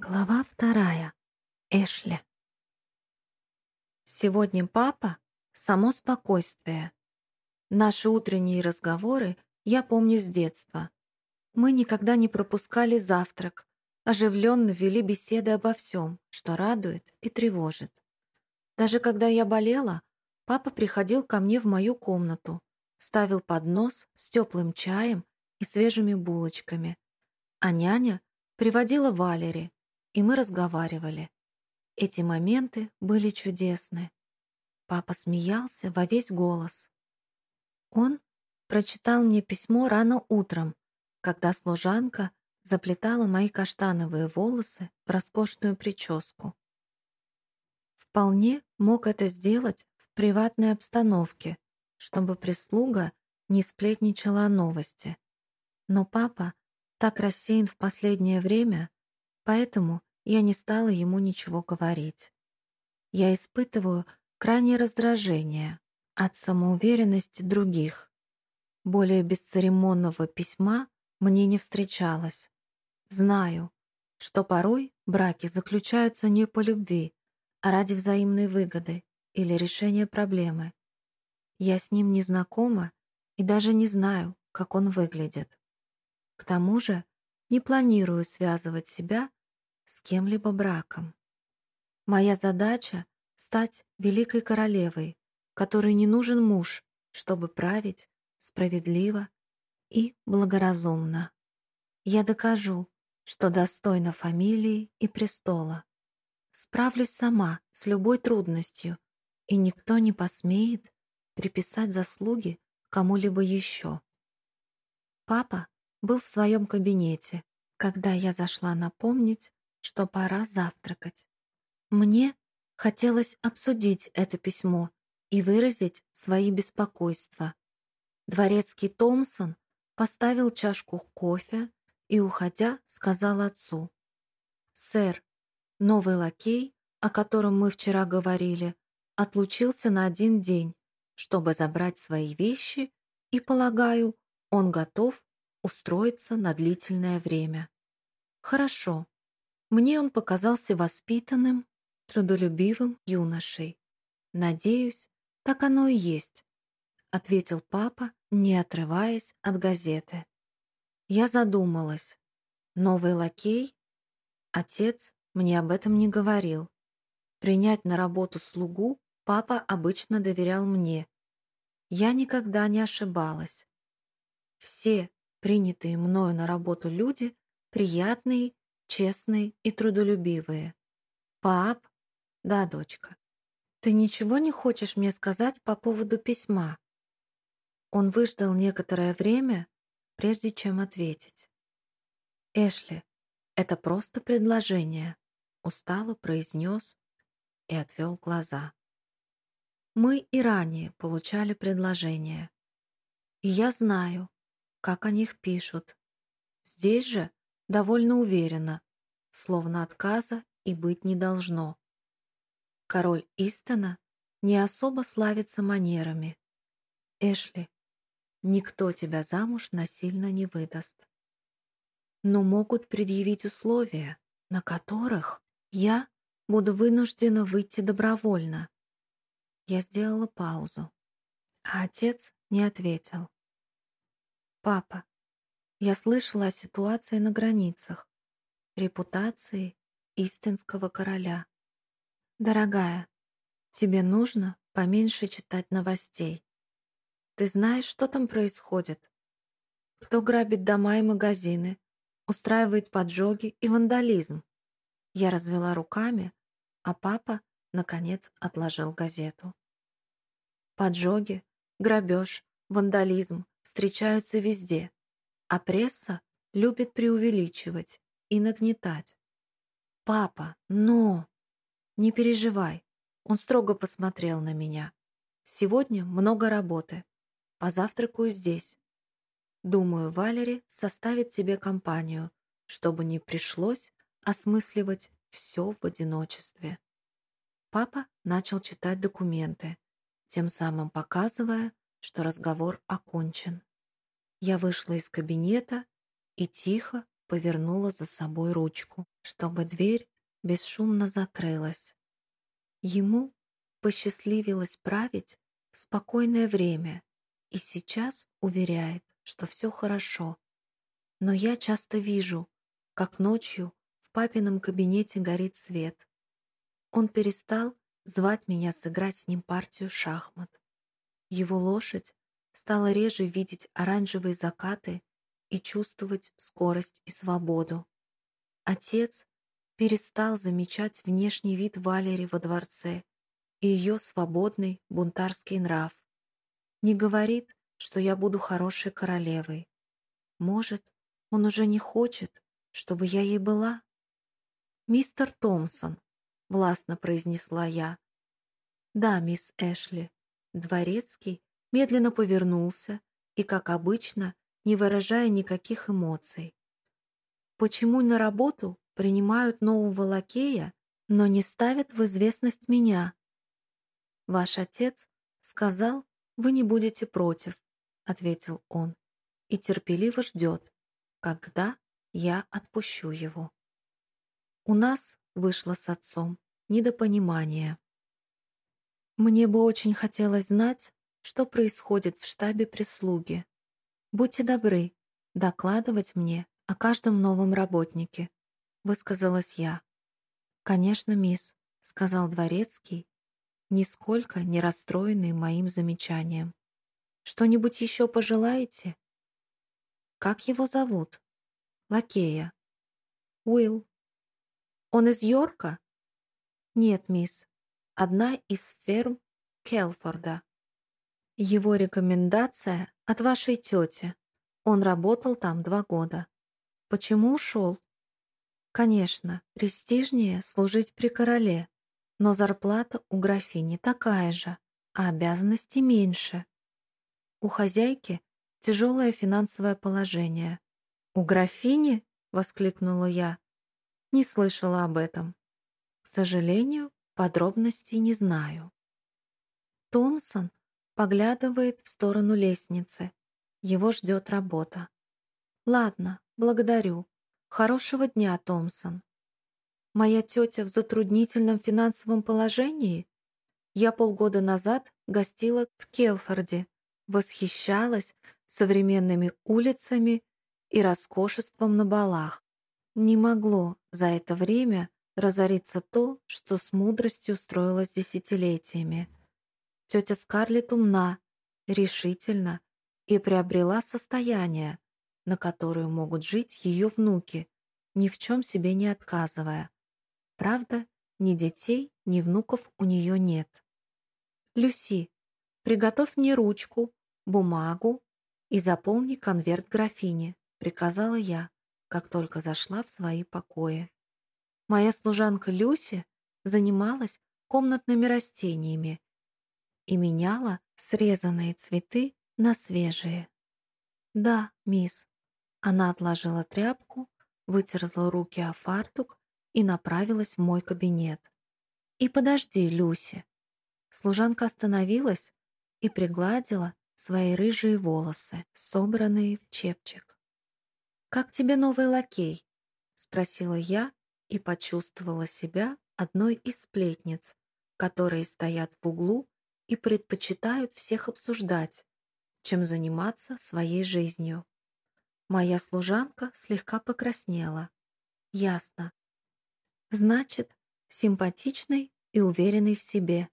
Глава вторая. Эшли. Сегодня папа — само спокойствие. Наши утренние разговоры я помню с детства. Мы никогда не пропускали завтрак, оживленно вели беседы обо всем, что радует и тревожит. Даже когда я болела, папа приходил ко мне в мою комнату, ставил поднос с теплым чаем и свежими булочками, а няня приводила Валери — и мы разговаривали. Эти моменты были чудесны. Папа смеялся во весь голос. Он прочитал мне письмо рано утром, когда служанка заплетала мои каштановые волосы в роскошную прическу. Вполне мог это сделать в приватной обстановке, чтобы прислуга не сплетничала о новости. Но папа так рассеян в последнее время, Поэтому я не стала ему ничего говорить. Я испытываю крайнее раздражение от самоуверенности других. Более бесцеремонного письма мне не встречалось. Знаю, что порой браки заключаются не по любви, а ради взаимной выгоды или решения проблемы. Я с ним не знакома и даже не знаю, как он выглядит. К тому же не планирую связывать себя с кем-либо браком. Моя задача — стать великой королевой, которой не нужен муж, чтобы править справедливо и благоразумно. Я докажу, что достойна фамилии и престола. Справлюсь сама с любой трудностью, и никто не посмеет приписать заслуги кому-либо еще. Папа был в своем кабинете, когда я зашла напомнить, что пора завтракать. Мне хотелось обсудить это письмо и выразить свои беспокойства. Дворецкий Томпсон поставил чашку кофе и, уходя, сказал отцу. «Сэр, новый лакей, о котором мы вчера говорили, отлучился на один день, чтобы забрать свои вещи, и, полагаю, он готов устроиться на длительное время». «Хорошо», мне он показался воспитанным, трудолюбивым юношей. «Надеюсь, так оно и есть», — ответил папа, не отрываясь от газеты. Я задумалась. Новый лакей? Отец мне об этом не говорил. Принять на работу слугу папа обычно доверял мне. Я никогда не ошибалась. Все принятые мною на работу люди приятные честные и трудолюбивые. Пап? Да, дочка. Ты ничего не хочешь мне сказать по поводу письма? Он выждал некоторое время, прежде чем ответить. Эшли, это просто предложение, устало произнес и отвел глаза. Мы и ранее получали предложения. И я знаю, как о них пишут. Здесь же довольно уверенно, словно отказа и быть не должно. Король Истона не особо славится манерами. Эшли, никто тебя замуж насильно не выдаст. Но могут предъявить условия, на которых я буду вынуждена выйти добровольно. Я сделала паузу, а отец не ответил. «Папа, я слышала о ситуации на границах, репутации истинского короля. Дорогая, тебе нужно поменьше читать новостей. Ты знаешь, что там происходит? Кто грабит дома и магазины, устраивает поджоги и вандализм? Я развела руками, а папа, наконец, отложил газету. Поджоги, грабеж, вандализм встречаются везде. А пресса любит преувеличивать и нагнетать. «Папа, но...» «Не переживай», — он строго посмотрел на меня. «Сегодня много работы. Позавтракаю здесь. Думаю, Валери составит тебе компанию, чтобы не пришлось осмысливать все в одиночестве». Папа начал читать документы, тем самым показывая, что разговор окончен. Я вышла из кабинета и тихо повернула за собой ручку, чтобы дверь бесшумно закрылась. Ему посчастливилось править в спокойное время и сейчас уверяет, что все хорошо. Но я часто вижу, как ночью в папином кабинете горит свет. Он перестал звать меня сыграть с ним партию шахмат. Его лошадь стала реже видеть оранжевые закаты и чувствовать скорость и свободу. Отец перестал замечать внешний вид Валери во дворце и ее свободный бунтарский нрав. Не говорит, что я буду хорошей королевой. Может, он уже не хочет, чтобы я ей была? «Мистер Томпсон», — властно произнесла я. «Да, мисс Эшли». Дворецкий медленно повернулся и, как обычно, не выражая никаких эмоций. «Почему на работу принимают нового лакея, но не ставят в известность меня. Ваш отец сказал, вы не будете против, ответил он, и терпеливо ждет, когда я отпущу его. У нас вышло с отцом недопонимание. Мне бы очень хотелось знать, что происходит в штабе прислуги. Будьте добры докладывать мне о каждом новом работнике высказалась я. «Конечно, мисс», — сказал дворецкий, нисколько не расстроенный моим замечанием. «Что-нибудь еще пожелаете?» «Как его зовут?» «Лакея». «Уилл». «Он из Йорка?» «Нет, мисс. Одна из ферм Келфорда». «Его рекомендация от вашей тети. Он работал там два года. Почему ушел?» Конечно, престижнее служить при короле, но зарплата у графини такая же, а обязанностей меньше. У хозяйки тяжелое финансовое положение. «У графини?» — воскликнула я. Не слышала об этом. К сожалению, подробностей не знаю. Томпсон поглядывает в сторону лестницы. Его ждет работа. «Ладно, благодарю. Хорошего дня, Томпсон. Моя тетя в затруднительном финансовом положении? Я полгода назад гостила в Келфорде, восхищалась современными улицами и роскошеством на балах. Не могло за это время разориться то, что с мудростью строилось десятилетиями. Тетя Скарлетт умна, решительна и приобрела состояние, на которую могут жить ее внуки, ни в чем себе не отказывая. Правда, ни детей, ни внуков у нее нет. «Люси, приготовь мне ручку, бумагу и заполни конверт графине», приказала я, как только зашла в свои покои. Моя служанка Люси занималась комнатными растениями и меняла срезанные цветы на свежие. «Да, мисс», она отложила тряпку, вытерла руки о фартук и направилась в мой кабинет. «И подожди, Люси!» Служанка остановилась и пригладила свои рыжие волосы, собранные в чепчик. «Как тебе новый лакей?» — спросила я и почувствовала себя одной из сплетниц, которые стоят в углу и предпочитают всех обсуждать, чем заниматься своей жизнью. Моя служанка слегка покраснела. Ясно. Значит, симпатичный и уверенный в себе.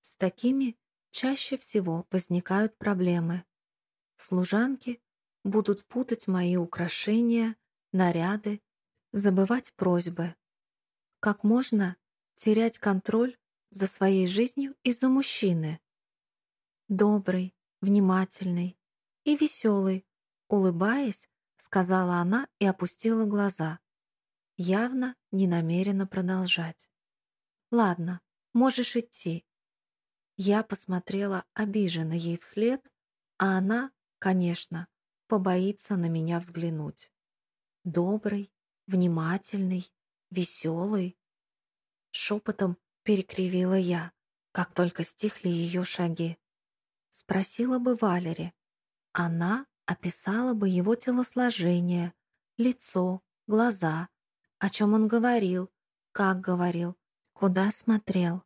С такими чаще всего возникают проблемы. Служанки будут путать мои украшения, наряды, забывать просьбы. Как можно терять контроль за своей жизнью из-за мужчины? Добрый, внимательный и веселый, Улыбаясь, сказала она и опустила глаза, явно не намерена продолжать. «Ладно, можешь идти». Я посмотрела обиженно ей вслед, а она, конечно, побоится на меня взглянуть. Добрый, внимательный, веселый. Шепотом перекривила я, как только стихли ее шаги. Спросила бы Валери. Она описала бы его телосложение, лицо, глаза, о чем он говорил, как говорил, куда смотрел.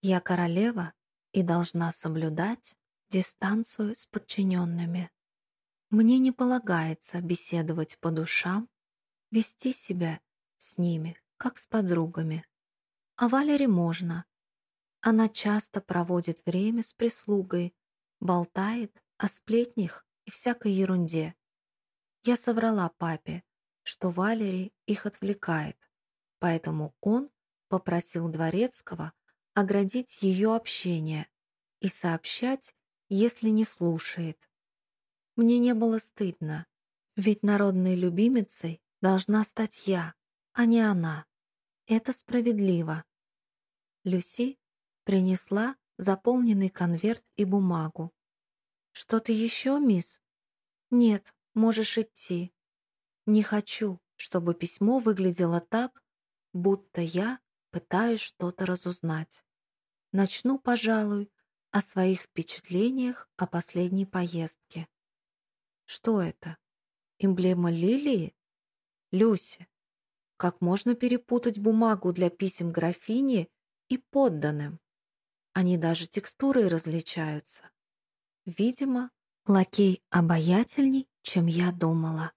Я королева и должна соблюдать дистанцию с подчиненными. Мне не полагается беседовать по душам, вести себя с ними, как с подругами. А Валере можно. Она часто проводит время с прислугой, болтает о сплетнях и всякой ерунде. Я соврала папе, что Валерий их отвлекает, поэтому он попросил Дворецкого оградить ее общение и сообщать, если не слушает. Мне не было стыдно, ведь народной любимицей должна стать я, а не она. Это справедливо. Люси принесла заполненный конверт и бумагу. «Что-то еще, мисс?» «Нет, можешь идти. Не хочу, чтобы письмо выглядело так, будто я пытаюсь что-то разузнать. Начну, пожалуй, о своих впечатлениях о последней поездке. Что это? Эмблема лилии? Люси, как можно перепутать бумагу для писем графини и подданным? Они даже текстурой различаются. Видимо, лакей обаятельней, чем я думала.